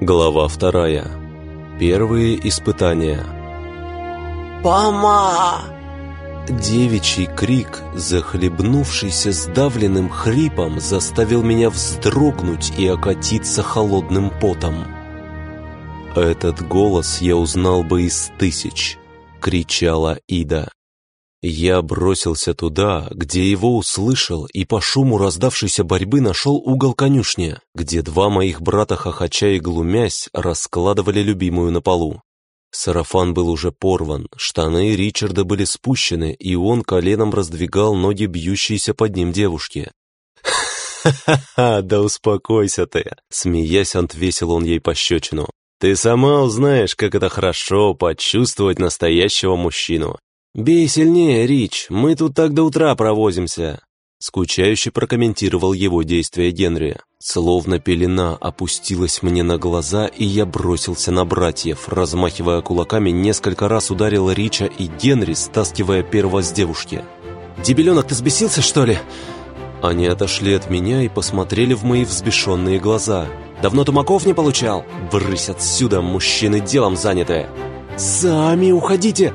Глава вторая. Первые испытания. «Пома!» Девичий крик, захлебнувшийся сдавленным хрипом, заставил меня вздрогнуть и окатиться холодным потом. Этот голос я узнал бы из тысяч, кричала Ида. Я бросился туда, где его услышал, и по шуму раздавшейся борьбы нашел угол конюшни, где два моих брата хохоча и глумясь раскладывали любимую на полу. Сарафан был уже порван, штаны Ричарда были спущены, и он коленом раздвигал ноги бьющейся под ним девушки. «Ха-ха-ха, да успокойся ты!» Смеясь, отвесил он ей пощечину. «Ты сама узнаешь, как это хорошо почувствовать настоящего мужчину. «Бей сильнее, Рич, мы тут так до утра провозимся!» Скучающе прокомментировал его действия Генри. Словно пелена опустилась мне на глаза, и я бросился на братьев, размахивая кулаками, несколько раз ударил Рича и Генри, стаскивая первого с девушки. «Дебеленок, ты сбесился, что ли?» Они отошли от меня и посмотрели в мои взбешенные глаза. «Давно тумаков не получал? Брысь отсюда, мужчины делом заняты!» «Сами уходите!»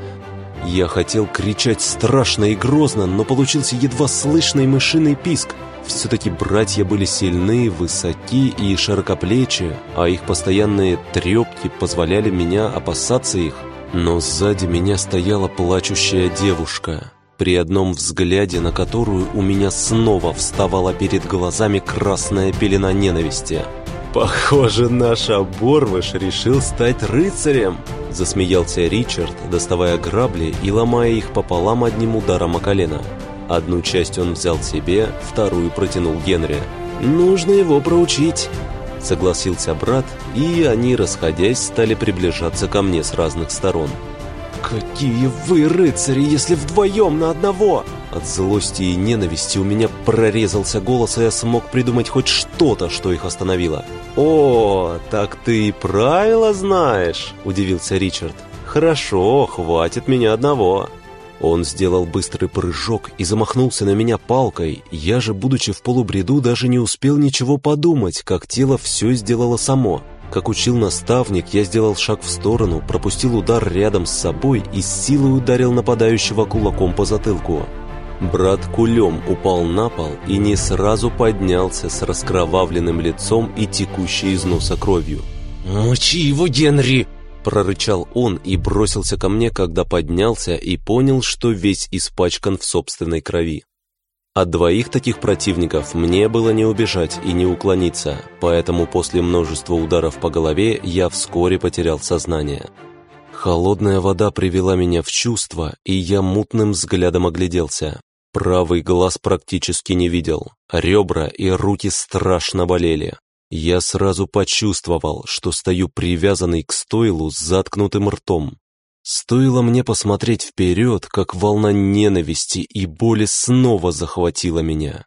Я хотел кричать страшно и грозно, но получился едва слышный мышиный писк. Все-таки братья были сильны, высоки и широкоплечи, а их постоянные трепки позволяли меня опасаться их. Но сзади меня стояла плачущая девушка, при одном взгляде на которую у меня снова вставала перед глазами красная пелена ненависти. «Похоже, наш оборвыш решил стать рыцарем!» Засмеялся Ричард, доставая грабли и ломая их пополам одним ударом о колено. Одну часть он взял себе, вторую протянул Генри. «Нужно его проучить!» Согласился брат, и они, расходясь, стали приближаться ко мне с разных сторон. «Какие вы рыцари, если вдвоем на одного!» От злости и ненависти у меня прорезался голос, и я смог придумать хоть что-то, что их остановило. «О, так ты и правила знаешь!» – удивился Ричард. «Хорошо, хватит меня одного!» Он сделал быстрый прыжок и замахнулся на меня палкой. Я же, будучи в полубреду, даже не успел ничего подумать, как тело все сделало само – как учил наставник, я сделал шаг в сторону, пропустил удар рядом с собой и с силой ударил нападающего кулаком по затылку. Брат кулем упал на пол и не сразу поднялся с раскровавленным лицом и текущей из носа кровью. «Мочи его, Генри!» прорычал он и бросился ко мне, когда поднялся и понял, что весь испачкан в собственной крови. От двоих таких противников мне было не убежать и не уклониться, поэтому после множества ударов по голове я вскоре потерял сознание. Холодная вода привела меня в чувство, и я мутным взглядом огляделся. Правый глаз практически не видел, ребра и руки страшно болели. Я сразу почувствовал, что стою привязанный к стойлу с заткнутым ртом. Стоило мне посмотреть вперед, как волна ненависти и боли снова захватила меня.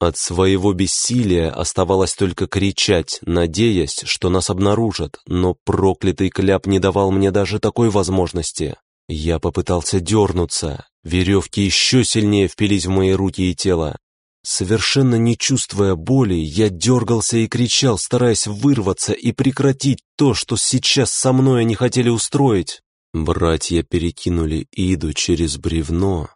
От своего бессилия оставалось только кричать, надеясь, что нас обнаружат, но проклятый кляп не давал мне даже такой возможности. Я попытался дернуться, веревки еще сильнее впились в мои руки и тело. Совершенно не чувствуя боли, я дергался и кричал, стараясь вырваться и прекратить то, что сейчас со мной они хотели устроить. Братья перекинули Иду через бревно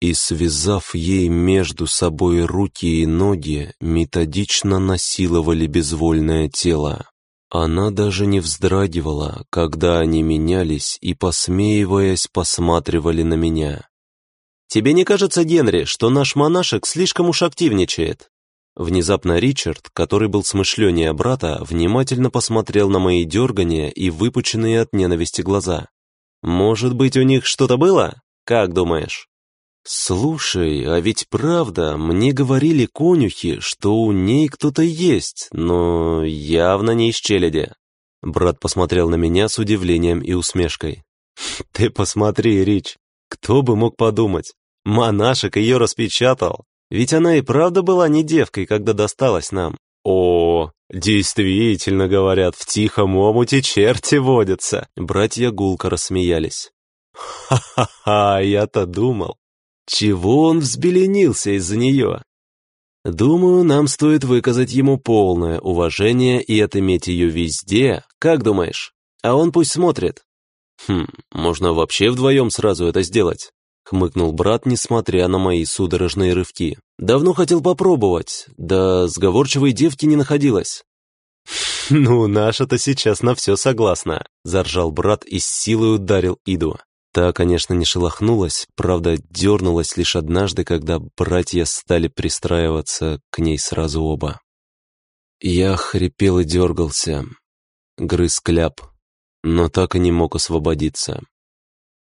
и, связав ей между собой руки и ноги, методично насиловали безвольное тело. Она даже не вздрагивала, когда они менялись и, посмеиваясь, посматривали на меня. «Тебе не кажется, Генри, что наш монашек слишком уж активничает?» Внезапно Ричард, который был смышленнее брата, внимательно посмотрел на мои дергания и выпученные от ненависти глаза. Может быть, у них что-то было? Как думаешь? Слушай, а ведь правда, мне говорили конюхи, что у ней кто-то есть, но явно не из челяди. Брат посмотрел на меня с удивлением и усмешкой. Ты посмотри, Рич, кто бы мог подумать? Монашек ее распечатал. Ведь она и правда была не девкой, когда досталась нам. О, действительно, говорят, в тихом омуте черти водятся. Братья гулко рассмеялись. Ха-ха-ха, я-то думал. Чего он взбеленился из-за нее? Думаю, нам стоит выказать ему полное уважение и отыметь ее везде, как думаешь? А он пусть смотрит. Хм, можно вообще вдвоем сразу это сделать. Хмыкнул брат, несмотря на мои судорожные рывки. Давно хотел попробовать, да сговорчивой девки не находилось. «Ну, наша-то сейчас на все согласна», — заржал брат и с силой ударил Иду. Та, конечно, не шелохнулась, правда, дернулась лишь однажды, когда братья стали пристраиваться к ней сразу оба. Я хрипел и дергался, грыз кляп, но так и не мог освободиться.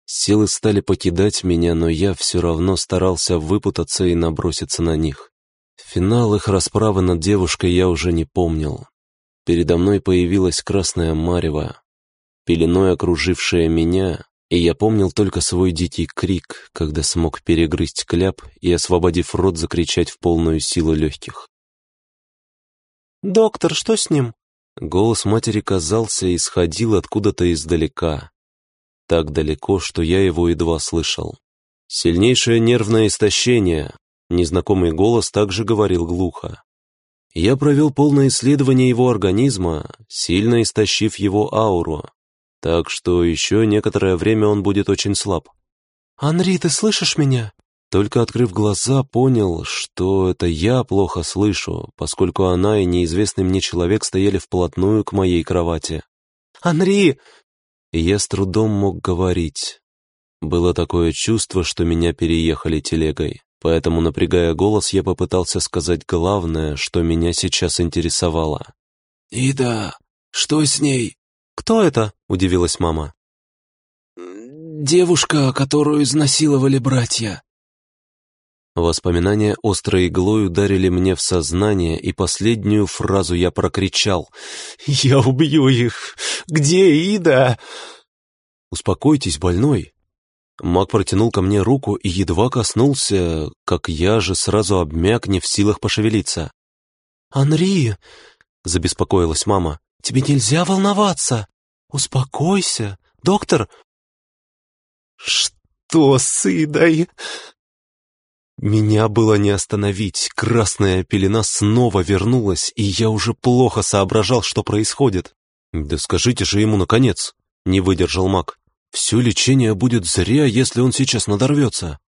Силы стали покидать меня, но я все равно старался выпутаться и наброситься на них. Финал их расправы над девушкой я уже не помнил. Передо мной появилась красная марева, пеленой окружившая меня, и я помнил только свой дикий крик, когда смог перегрызть кляп и, освободив рот, закричать в полную силу легких. «Доктор, что с ним?» Голос матери казался и исходил откуда-то издалека. Так далеко, что я его едва слышал. Сильнейшее нервное истощение. Незнакомый голос также говорил глухо. Я провел полное исследование его организма, сильно истощив его ауру, так что еще некоторое время он будет очень слаб. «Анри, ты слышишь меня?» Только открыв глаза, понял, что это я плохо слышу, поскольку она и неизвестный мне человек стояли вплотную к моей кровати. «Анри!» Я с трудом мог говорить. Было такое чувство, что меня переехали телегой, поэтому, напрягая голос, я попытался сказать главное, что меня сейчас интересовало. «Ида, что с ней?» «Кто это?» — удивилась мама. «Девушка, которую изнасиловали братья». Воспоминания острой иглой ударили мне в сознание, и последнюю фразу я прокричал. «Я убью их! Где Ида?» «Успокойтесь, больной!» Маг протянул ко мне руку и едва коснулся, как я же сразу обмяк, не в силах пошевелиться. «Анри!» — забеспокоилась мама. Тебе нельзя волноваться. Успокойся. Доктор...» «Что с Идой?» Меня было не остановить. Красная пелена снова вернулась, и я уже плохо соображал, что происходит. «Да скажите же ему, наконец!» — не выдержал маг. «Все лечение будет зря, если он сейчас надорвется».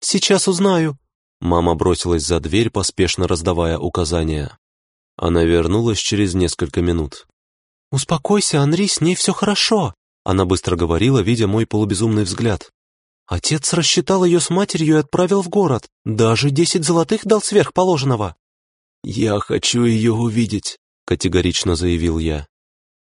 «Сейчас узнаю». Мама бросилась за дверь, поспешно раздавая указания. Она вернулась через несколько минут. «Успокойся, Анри, с ней все хорошо», — она быстро говорила, видя мой полубезумный взгляд. «Отец рассчитал ее с матерью и отправил в город. Даже десять золотых дал сверхположенного». «Я хочу ее увидеть», — категорично заявил я.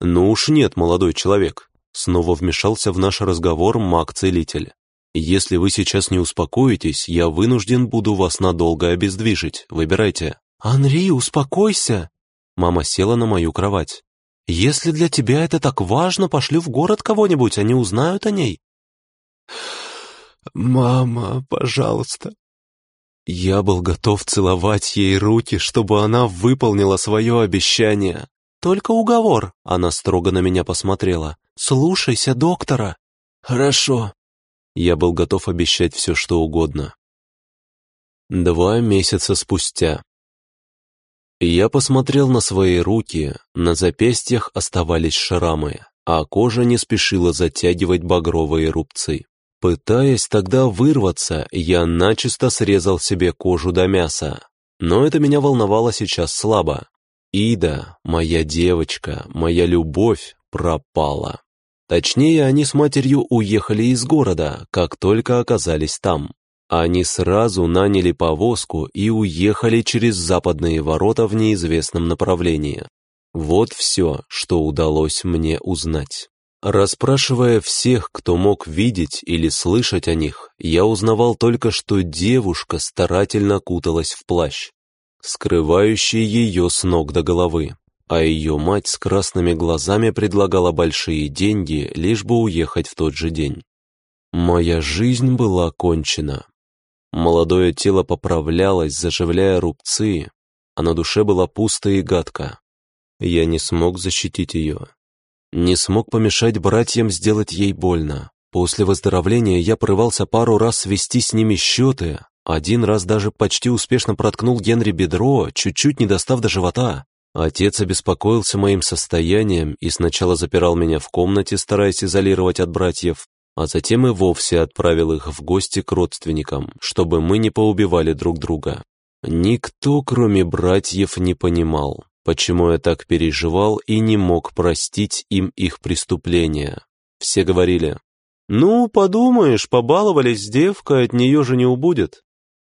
«Ну уж нет, молодой человек», — снова вмешался в наш разговор маг-целитель. «Если вы сейчас не успокоитесь, я вынужден буду вас надолго обездвижить. Выбирайте». «Анри, успокойся!» Мама села на мою кровать. Если для тебя это так важно, пошлю в город кого-нибудь, они узнают о ней». «Мама, пожалуйста». Я был готов целовать ей руки, чтобы она выполнила свое обещание. «Только уговор», — она строго на меня посмотрела. «Слушайся доктора». «Хорошо». Я был готов обещать все, что угодно. Два месяца спустя. Я посмотрел на свои руки, на запястьях оставались шрамы, а кожа не спешила затягивать багровые рубцы. Пытаясь тогда вырваться, я начисто срезал себе кожу до мяса. Но это меня волновало сейчас слабо. Ида, моя девочка, моя любовь пропала. Точнее, они с матерью уехали из города, как только оказались там. Они сразу наняли повозку и уехали через западные ворота в неизвестном направлении. Вот все, что удалось мне узнать. Расспрашивая всех, кто мог видеть или слышать о них, я узнавал только, что девушка старательно куталась в плащ, скрывающий ее с ног до головы, а ее мать с красными глазами предлагала большие деньги, лишь бы уехать в тот же день. Моя жизнь была кончена. Молодое тело поправлялось, заживляя рубцы, а на душе было пусто и гадко. Я не смог защитить ее. Не смог помешать братьям сделать ей больно. После выздоровления я порывался пару раз свести с ними счеты, Один раз даже почти успешно проткнул Генри бедро, чуть-чуть не достав до живота. Отец обеспокоился моим состоянием и сначала запирал меня в комнате, стараясь изолировать от братьев, а затем и вовсе отправил их в гости к родственникам, чтобы мы не поубивали друг друга. Никто, кроме братьев, не понимал, почему я так переживал и не мог простить им их преступления. Все говорили, «Ну, подумаешь, побаловались с девкой, от нее же не убудет».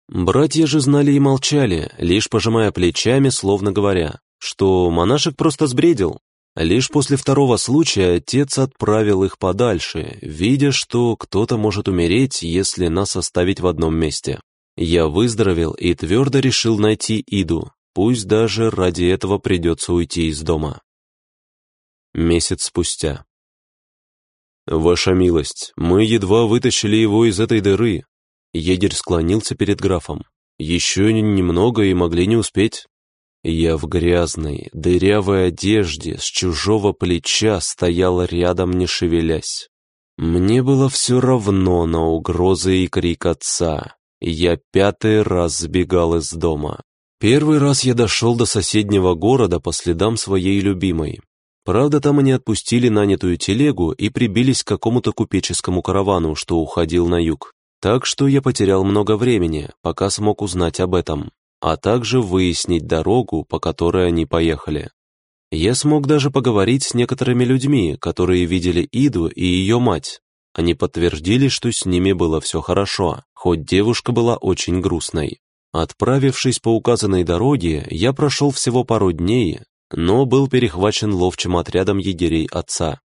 Братья же знали и молчали, лишь пожимая плечами, словно говоря, что монашек просто сбредил. Лишь после второго случая отец отправил их подальше, видя, что кто-то может умереть, если нас оставить в одном месте. Я выздоровел и твердо решил найти Иду, пусть даже ради этого придется уйти из дома. Месяц спустя. «Ваша милость, мы едва вытащили его из этой дыры». Егерь склонился перед графом. «Еще немного и могли не успеть». Я в грязной, дырявой одежде с чужого плеча стоял рядом, не шевелясь. Мне было все равно на угрозы и крик отца. Я пятый раз сбегал из дома. Первый раз я дошел до соседнего города по следам своей любимой. Правда, там они отпустили нанятую телегу и прибились к какому-то купеческому каравану, что уходил на юг. Так что я потерял много времени, пока смог узнать об этом, а также выяснить дорогу, по которой они поехали. Я смог даже поговорить с некоторыми людьми, которые видели Иду и ее мать, они подтвердили, что с ними было все хорошо, хоть девушка была очень грустной. Отправившись по указанной дороге, я прошел всего пару дней, но был перехвачен ловчим отрядом егерей отца.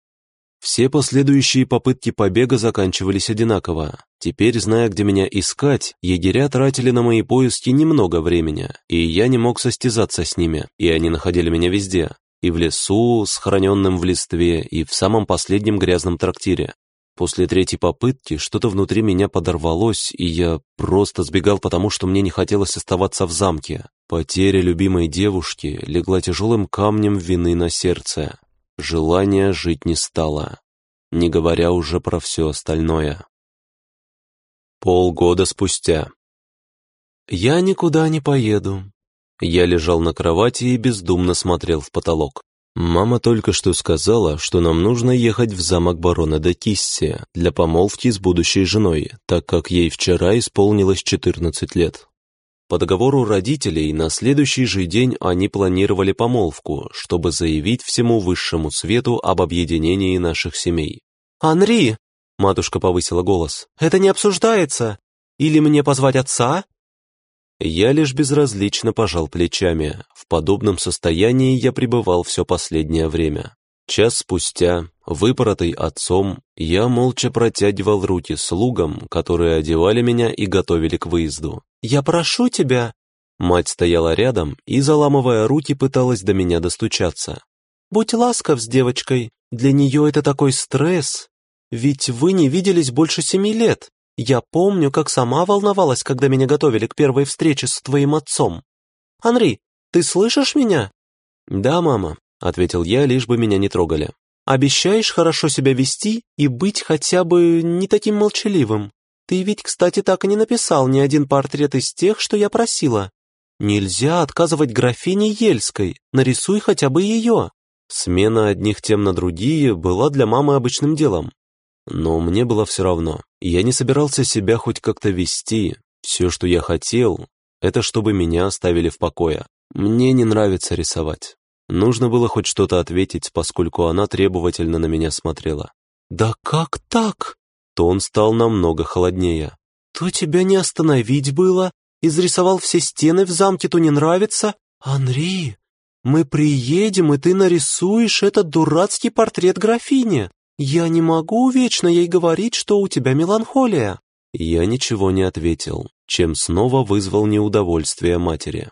Все последующие попытки побега заканчивались одинаково. Теперь, зная, где меня искать, егеря тратили на мои поиски немного времени, и я не мог состязаться с ними, и они находили меня везде. И в лесу, сохраненном в листве, и в самом последнем грязном трактире. После третьей попытки что-то внутри меня подорвалось, и я просто сбегал, потому что мне не хотелось оставаться в замке. Потеря любимой девушки легла тяжелым камнем вины на сердце. Желания жить не стало, не говоря уже про все остальное. Полгода спустя. Я никуда не поеду. Я лежал на кровати и бездумно смотрел в потолок. Мама только что сказала, что нам нужно ехать в замок барона де Кисси для помолвки с будущей женой, так как ей вчера исполнилось 14 лет. По договору родителей на следующий же день они планировали помолвку, чтобы заявить всему высшему свету об объединении наших семей. «Анри!» — матушка повысила голос. «Это не обсуждается! Или мне позвать отца, я лишь безразлично пожал плечами. В подобном состоянии я пребывал все последнее время. Час спустя, выпоротый отцом, я молча протягивал руки слугам, которые одевали меня и готовили к выезду. «Я прошу тебя!» Мать стояла рядом и, заламывая руки, пыталась до меня достучаться. «Будь ласков с девочкой, для нее это такой стресс. Ведь вы не виделись больше семи лет. Я помню, как сама волновалась, когда меня готовили к первой встрече с твоим отцом. Анри, ты слышишь меня?» «Да, мама», — ответил я, лишь бы меня не трогали. «Обещаешь хорошо себя вести и быть хотя бы не таким молчаливым? Ты ведь, кстати, так и не написал ни один портрет из тех, что я просила. Нельзя отказывать графине Ельской, нарисуй хотя бы ее». Смена одних тем на другие была для мамы обычным делом. Но мне было все равно. Я не собирался себя хоть как-то вести. Все, что я хотел, это чтобы меня оставили в покое. Мне не нравится рисовать. Нужно было хоть что-то ответить, поскольку она требовательно на меня смотрела. «Да как так?» Тон стал намного холоднее. «То тебя не остановить было? Изрисовал все стены в замке, то не нравится? Анри, мы приедем, и ты нарисуешь этот дурацкий портрет графини. «Я не могу вечно ей говорить, что у тебя меланхолия». Я ничего не ответил, чем снова вызвал неудовольствие матери.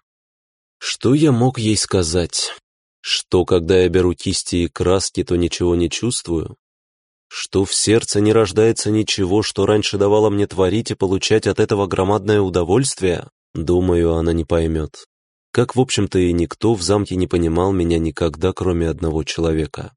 Что я мог ей сказать? Что, когда я беру кисти и краски, то ничего не чувствую? Что в сердце не рождается ничего, что раньше давало мне творить и получать от этого громадное удовольствие? Думаю, она не поймет. Как, в общем-то, и никто в замке не понимал меня никогда, кроме одного человека.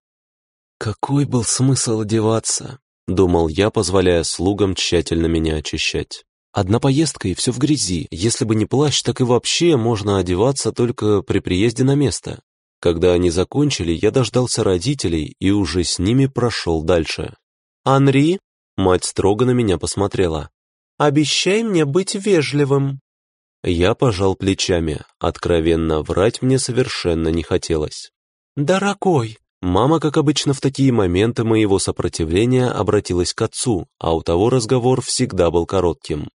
Какой был смысл одеваться? Думал я, позволяя слугам тщательно меня очищать. Одна поездка и все в грязи. Если бы не плащ, так и вообще можно одеваться только при приезде на место. Когда они закончили, я дождался родителей и уже с ними прошел дальше. «Анри?» — мать строго на меня посмотрела. «Обещай мне быть вежливым». Я пожал плечами. Откровенно врать мне совершенно не хотелось. «Дорогой!» Мама, как обычно в такие моменты моего сопротивления, обратилась к отцу, а у того разговор всегда был коротким.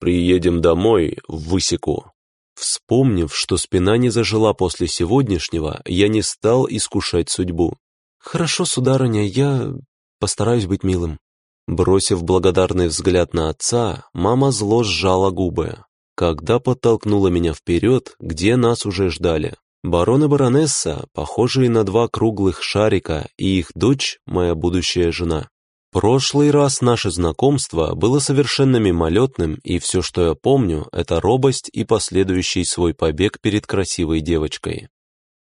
«Приедем домой, Высеку». Вспомнив, что спина не зажила после сегодняшнего, я не стал искушать судьбу. «Хорошо, сударыня, я постараюсь быть милым». Бросив благодарный взгляд на отца, мама зло сжала губы, когда подтолкнула меня вперед, где нас уже ждали. Барон и баронесса, похожие на два круглых шарика, и их дочь, моя будущая жена. Прошлый раз наше знакомство было совершенно мимолетным, и все, что я помню, это робость и последующий свой побег перед красивой девочкой.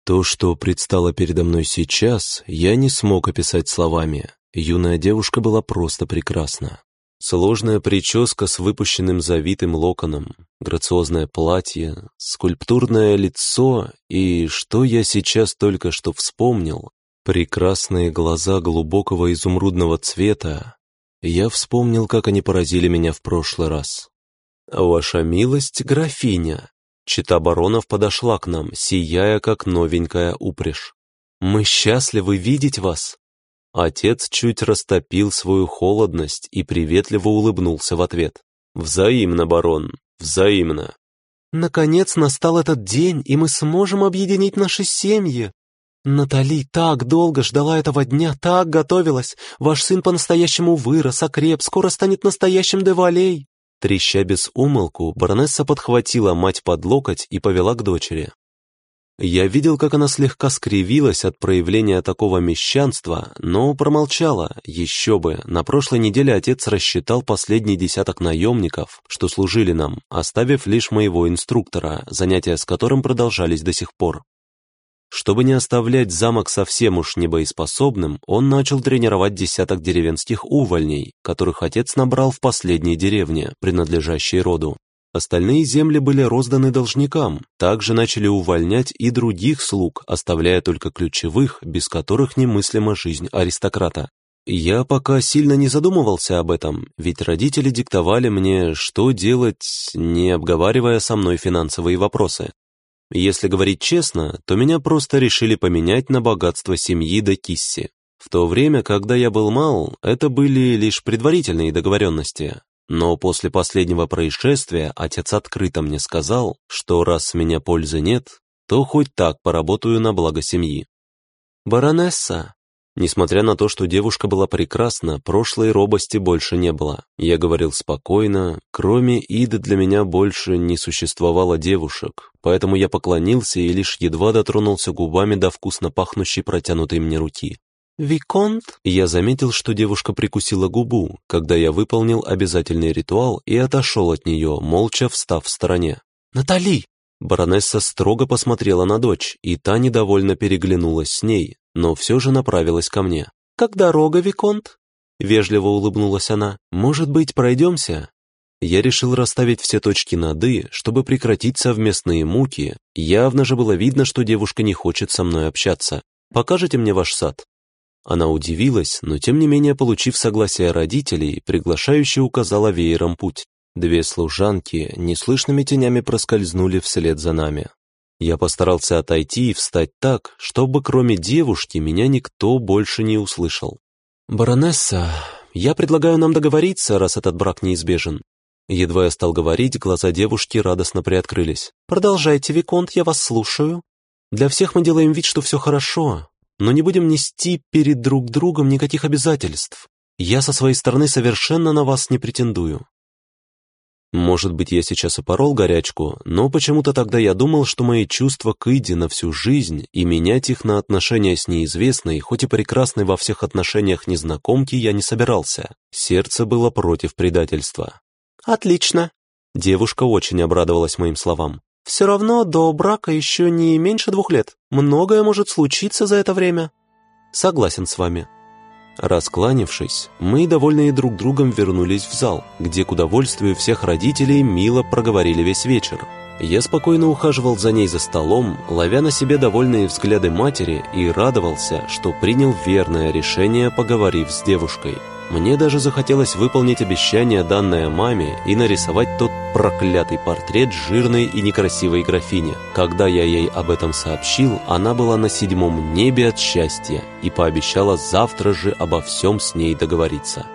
То, что предстало передо мной сейчас, я не смог описать словами. Юная девушка была просто прекрасна. Сложная прическа с выпущенным завитым локоном, грациозное платье, скульптурное лицо и, что я сейчас только что вспомнил, прекрасные глаза глубокого изумрудного цвета. Я вспомнил, как они поразили меня в прошлый раз. «Ваша милость, графиня!» Чита баронов подошла к нам, сияя, как новенькая упряжь. «Мы счастливы видеть вас!» Отец чуть растопил свою холодность и приветливо улыбнулся в ответ. «Взаимно, барон, взаимно». «Наконец настал этот день, и мы сможем объединить наши семьи. Натали так долго ждала этого дня, так готовилась. Ваш сын по-настоящему вырос, окреп, скоро станет настоящим девалей». Треща без умолку, баронесса подхватила мать под локоть и повела к дочери. Я видел, как она слегка скривилась от проявления такого мещанства, но промолчала, еще бы. На прошлой неделе отец рассчитал последний десяток наемников, что служили нам, оставив лишь моего инструктора, занятия с которым продолжались до сих пор. Чтобы не оставлять замок совсем уж небоеспособным, он начал тренировать десяток деревенских увольней, которых отец набрал в последней деревне, принадлежащей роду. Остальные земли были розданы должникам, также начали увольнять и других слуг, оставляя только ключевых, без которых немыслима жизнь аристократа. Я пока сильно не задумывался об этом, ведь родители диктовали мне, что делать, не обговаривая со мной финансовые вопросы. Если говорить честно, то меня просто решили поменять на богатство семьи до Кисси. В то время, когда я был мал, это были лишь предварительные договоренности, но после последнего происшествия отец открыто мне сказал, что раз с меня пользы нет, то хоть так поработаю на благо семьи. «Баронесса!» Несмотря на то, что девушка была прекрасна, прошлой робости больше не было. Я говорил спокойно, кроме Иды для меня больше не существовало девушек, поэтому я поклонился и лишь едва дотронулся губами до вкусно пахнущей протянутой мне руки. «Виконт?» Я заметил, что девушка прикусила губу, когда я выполнил обязательный ритуал и отошел от нее, молча встав в стороне. «Натали!» Баронесса строго посмотрела на дочь, и та недовольно переглянулась с ней, но все же направилась ко мне. «Как дорога, Виконт?» Вежливо улыбнулась она. «Может быть, пройдемся?» Я решил расставить все точки над «и», чтобы прекратить совместные муки. Явно же было видно, что девушка не хочет со мной общаться. «Покажете мне ваш сад?» Она удивилась, но тем не менее, получив согласие родителей, приглашающе указала веером путь. Две служанки неслышными тенями проскользнули вслед за нами. Я постарался отойти и встать так, чтобы кроме девушки меня никто больше не услышал. «Баронесса, я предлагаю нам договориться, раз этот брак неизбежен». Едва я стал говорить, глаза девушки радостно приоткрылись. «Продолжайте, Виконт, я вас слушаю. Для всех мы делаем вид, что все хорошо, но не будем нести перед друг другом никаких обязательств. Я со своей стороны совершенно на вас не претендую. Может быть, я сейчас и порол горячку, но почему-то тогда я думал, что мои чувства к Иде на всю жизнь и менять их на отношения с неизвестной, хоть и прекрасной во всех отношениях незнакомки, я не собирался. Сердце было против предательства. «Отлично!» Девушка очень обрадовалась моим словам. Все равно до брака еще не меньше двух лет. Многое может случиться за это время. Согласен с вами. Раскланившись, мы, довольные друг другом, вернулись в зал, где к удовольствию всех родителей мило проговорили весь вечер. Я спокойно ухаживал за ней за столом, ловя на себе довольные взгляды матери и радовался, что принял верное решение, поговорив с девушкой. Мне даже захотелось выполнить обещание, данное маме, и нарисовать тот проклятый портрет жирной и некрасивой графини. Когда я ей об этом сообщил, она была на седьмом небе от счастья и пообещала завтра же обо всем с ней договориться.